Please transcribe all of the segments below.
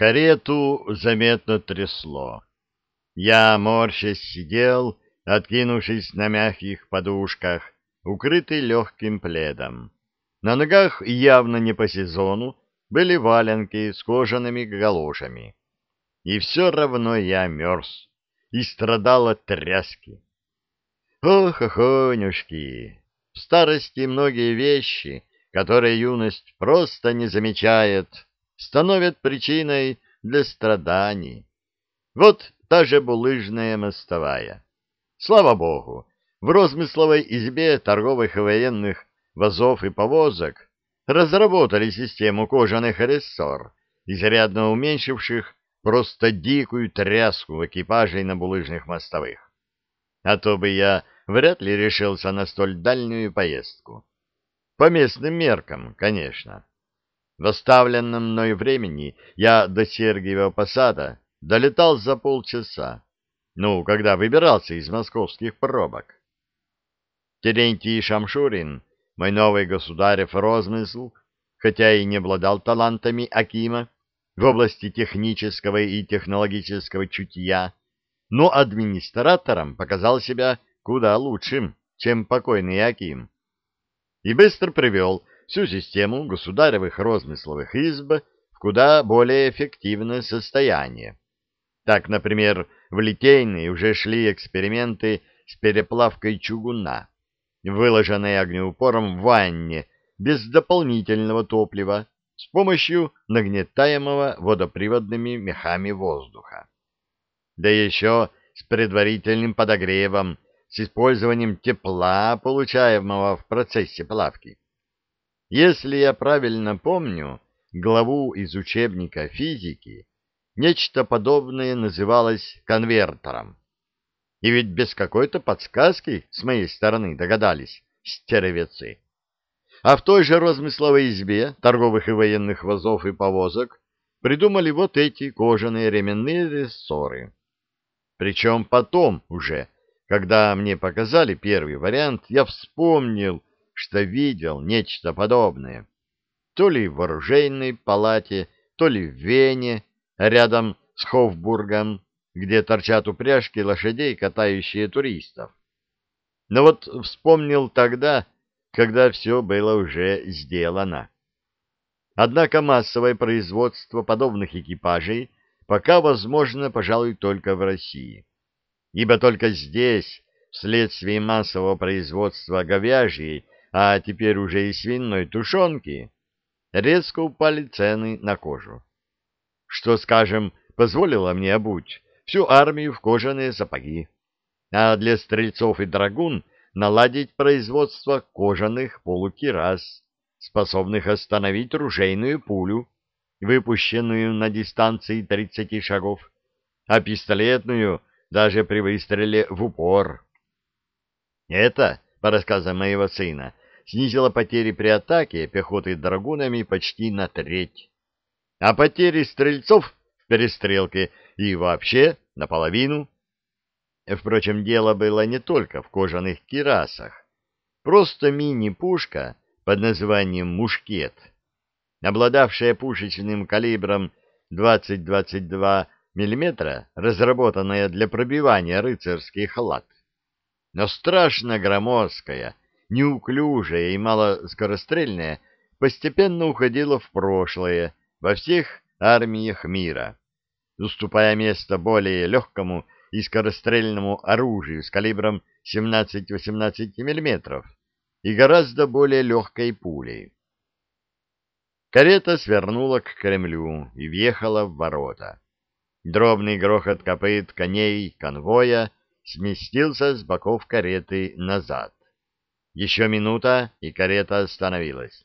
Карету заметно трясло. Я, морщась, сидел, откинувшись на мягких подушках, укрытый легким пледом. На ногах явно не по сезону были валенки с кожаными галошами. И все равно я мерз и страдал от тряски. Ох, охонюшки! В старости многие вещи, которые юность просто не замечает, становят причиной для страданий. Вот та же булыжная мостовая. Слава богу, в розмысловой избе торговых и военных вазов и повозок разработали систему кожаных рессор, изрядно уменьшивших просто дикую тряску экипажей на булыжных мостовых. А то бы я вряд ли решился на столь дальнюю поездку. По местным меркам, конечно. В оставленном мной времени я до Сергиева Посада долетал за полчаса, ну, когда выбирался из московских пробок. Терентий Шамшурин, мой новый государев розмысл, хотя и не обладал талантами Акима в области технического и технологического чутья, но администратором показал себя куда лучшим, чем покойный Аким, и быстро привел всю систему государевых розмысловых изб в куда более эффективное состояние. Так, например, в Литейной уже шли эксперименты с переплавкой чугуна, выложенной огнеупором в ванне без дополнительного топлива с помощью нагнетаемого водоприводными мехами воздуха. Да еще с предварительным подогревом, с использованием тепла, получаемого в процессе плавки. Если я правильно помню главу из учебника физики, нечто подобное называлось конвертером. И ведь без какой-то подсказки с моей стороны догадались стервецы. А в той же розмысловой избе торговых и военных вазов и повозок придумали вот эти кожаные ременные рессоры. Причем потом уже, когда мне показали первый вариант, я вспомнил, что видел нечто подобное. То ли в оружейной палате, то ли в Вене, рядом с Хофбургом, где торчат упряжки лошадей, катающие туристов. Но вот вспомнил тогда, когда все было уже сделано. Однако массовое производство подобных экипажей пока возможно, пожалуй, только в России. Ибо только здесь, вследствие массового производства говяжьей а теперь уже и свиной тушенки, резко упали цены на кожу. Что, скажем, позволило мне обуть всю армию в кожаные сапоги, а для стрельцов и драгун наладить производство кожаных полукирас, способных остановить ружейную пулю, выпущенную на дистанции 30 шагов, а пистолетную даже при выстреле в упор. Это, по рассказам моего сына, снизила потери при атаке пехоты драгунами почти на треть, а потери стрельцов в перестрелке и вообще наполовину. Впрочем, дело было не только в кожаных кирасах. Просто мини-пушка под названием «Мушкет», обладавшая пушечным калибром 20-22 мм, разработанная для пробивания рыцарских лад, но страшно громоздкая, неуклюжая и малоскорострельная, постепенно уходила в прошлое во всех армиях мира, уступая место более легкому и скорострельному оружию с калибром 17-18 мм и гораздо более легкой пулей. Карета свернула к Кремлю и въехала в ворота. Дробный грохот копыт коней конвоя сместился с боков кареты назад. Еще минута, и карета остановилась.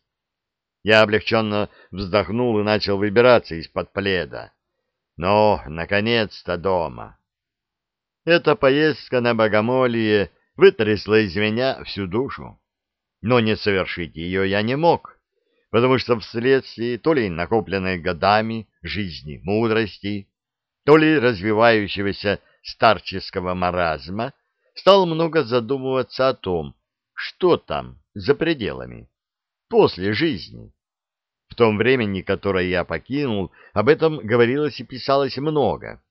Я облегченно вздохнул и начал выбираться из-под пледа. Но, наконец-то, дома. Эта поездка на Богомолье вытрясла из меня всю душу. Но не совершить ее я не мог, потому что вследствие то ли накопленной годами жизни мудрости, то ли развивающегося старческого маразма, стал много задумываться о том, что там за пределами, после жизни. В том времени, которое я покинул, об этом говорилось и писалось много.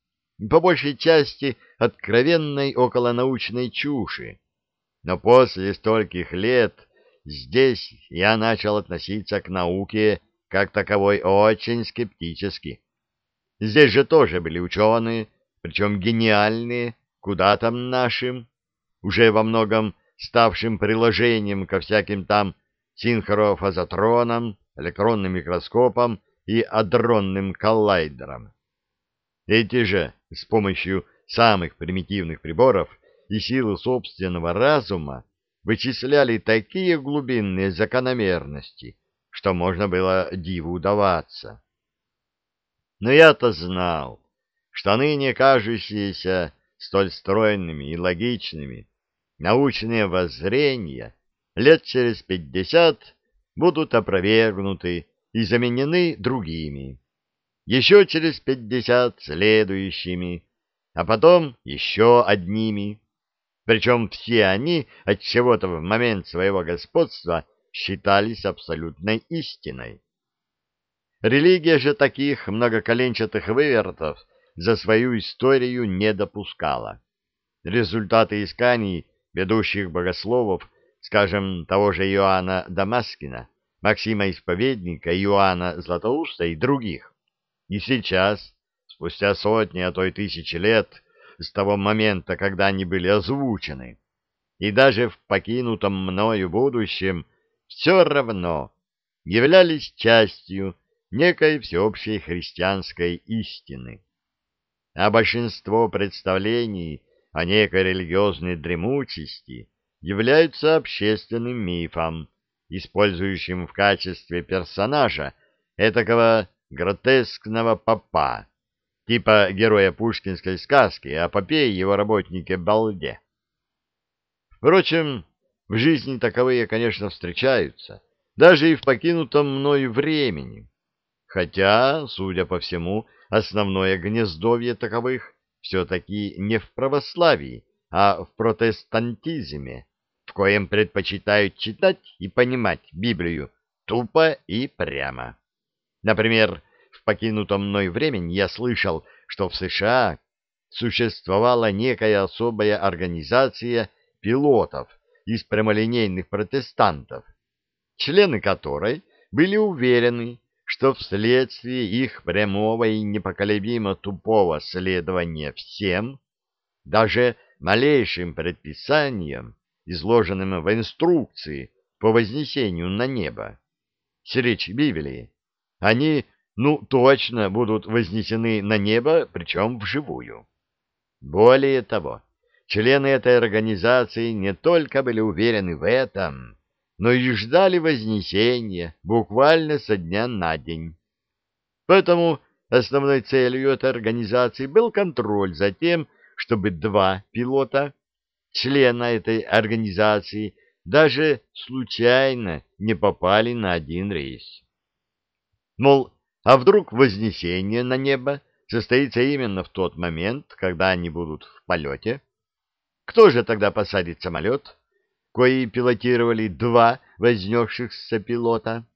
По большей части откровенной околонаучной чуши. Но после стольких лет здесь я начал относиться к науке как таковой очень скептически. Здесь же тоже были ученые, причем гениальные, куда там нашим, уже во многом ставшим приложением ко всяким там синхрофазотронам, электронным микроскопам и адронным коллайдерам. Эти же с помощью самых примитивных приборов и силы собственного разума вычисляли такие глубинные закономерности, что можно было диву удаваться. Но я-то знал, что ныне кажущиеся столь стройными и логичными научные воззрения лет через пятьдесят будут опровергнуты и заменены другими, еще через пятьдесят следующими, а потом еще одними. Причем все они от чего-то в момент своего господства считались абсолютной истиной. Религия же таких многоколенчатых вывертов за свою историю не допускала. Результаты исканий ведущих богословов, скажем, того же Иоанна Дамаскина, Максима Исповедника, Иоанна Златоуста и других, и сейчас, спустя сотни, а то и тысячи лет с того момента, когда они были озвучены, и даже в покинутом мною будущем, все равно являлись частью некой всеобщей христианской истины. А большинство представлений о некой религиозной дремучести являются общественным мифом, использующим в качестве персонажа этакого гротескного попа, типа героя пушкинской сказки о попе и его работнике Балде. Впрочем, в жизни таковые, конечно, встречаются, даже и в покинутом мною времени. Хотя, судя по всему, основное гнездовье таковых все-таки не в православии, а в протестантизме, в коем предпочитают читать и понимать Библию тупо и прямо. Например, в покинутом мной времени я слышал, что в США существовала некая особая организация пилотов из прямолинейных протестантов, члены которой были уверены, что вследствие их прямого и непоколебимо тупого следования всем, даже малейшим предписаниям, изложенным в инструкции по вознесению на небо, с речь Библии, они, ну, точно будут вознесены на небо, причем вживую. Более того, члены этой организации не только были уверены в этом, но и ждали вознесения буквально со дня на день. Поэтому основной целью этой организации был контроль за тем, чтобы два пилота, члена этой организации, даже случайно не попали на один рейс. Мол, а вдруг вознесение на небо состоится именно в тот момент, когда они будут в полете? Кто же тогда посадит самолет? Кои пилотировали два вознесшихся пилота.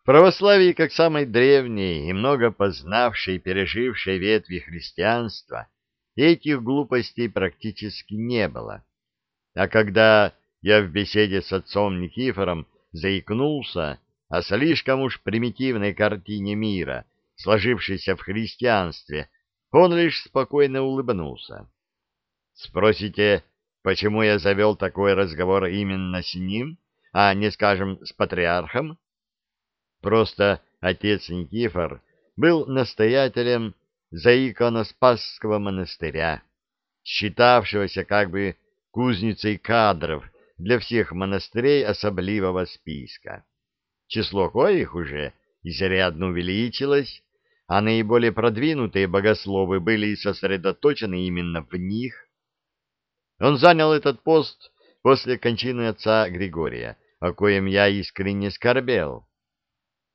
В православии, как самой древней и много познавшей и пережившей ветви христианства, этих глупостей практически не было. А когда я в беседе с отцом Никифором заикнулся о слишком уж примитивной картине мира, сложившейся в христианстве, он лишь спокойно улыбнулся. Спросите, Почему я завел такой разговор именно с ним, а не, скажем, с патриархом? Просто отец Никифор был настоятелем Заиконоспасского монастыря, считавшегося как бы кузницей кадров для всех монастырей особливого списка, число коих уже изрядно увеличилось, а наиболее продвинутые богословы были сосредоточены именно в них, он занял этот пост после кончины отца Григория, о коем я искренне скорбел.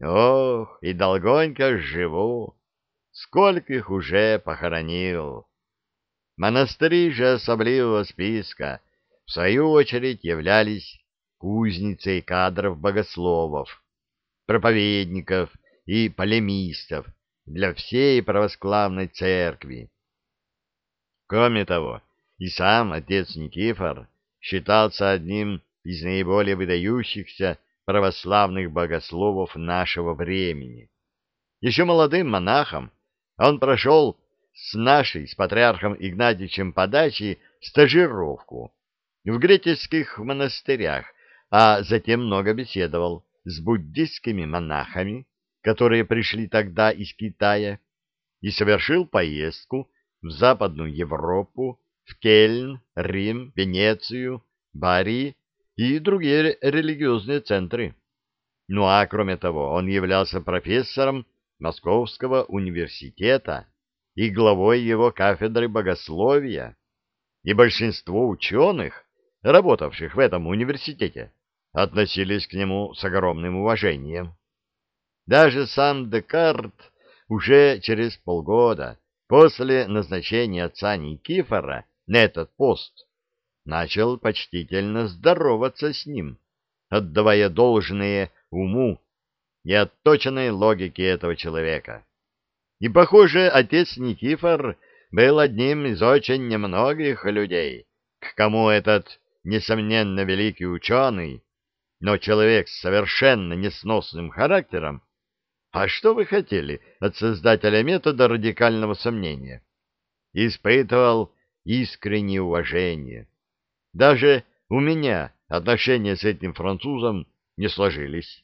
Ох, и долгонько живу, сколько их уже похоронил. Монастыри же особливого списка, в свою очередь, являлись кузницей кадров богословов, проповедников и полемистов для всей православной церкви. Кроме того, и сам отец Никифор считался одним из наиболее выдающихся православных богословов нашего времени. Еще молодым монахом он прошел с нашей, с патриархом Игнатьичем подачи, стажировку в греческих монастырях, а затем много беседовал с буддистскими монахами, которые пришли тогда из Китая, и совершил поездку в Западную Европу, в Кельн, Рим, Венецию, Бари и другие религиозные центры. Ну а кроме того, он являлся профессором Московского университета и главой его кафедры богословия, и большинство ученых, работавших в этом университете, относились к нему с огромным уважением. Даже сам Декарт уже через полгода после назначения отца Никифора на этот пост начал почтительно здороваться с ним, отдавая должное уму и отточенной логике этого человека. И, похоже, отец Никифор был одним из очень немногих людей, к кому этот, несомненно, великий ученый, но человек с совершенно несносным характером, а что вы хотели от создателя метода радикального сомнения? Испытывал искреннее уважение. Даже у меня отношения с этим французом не сложились.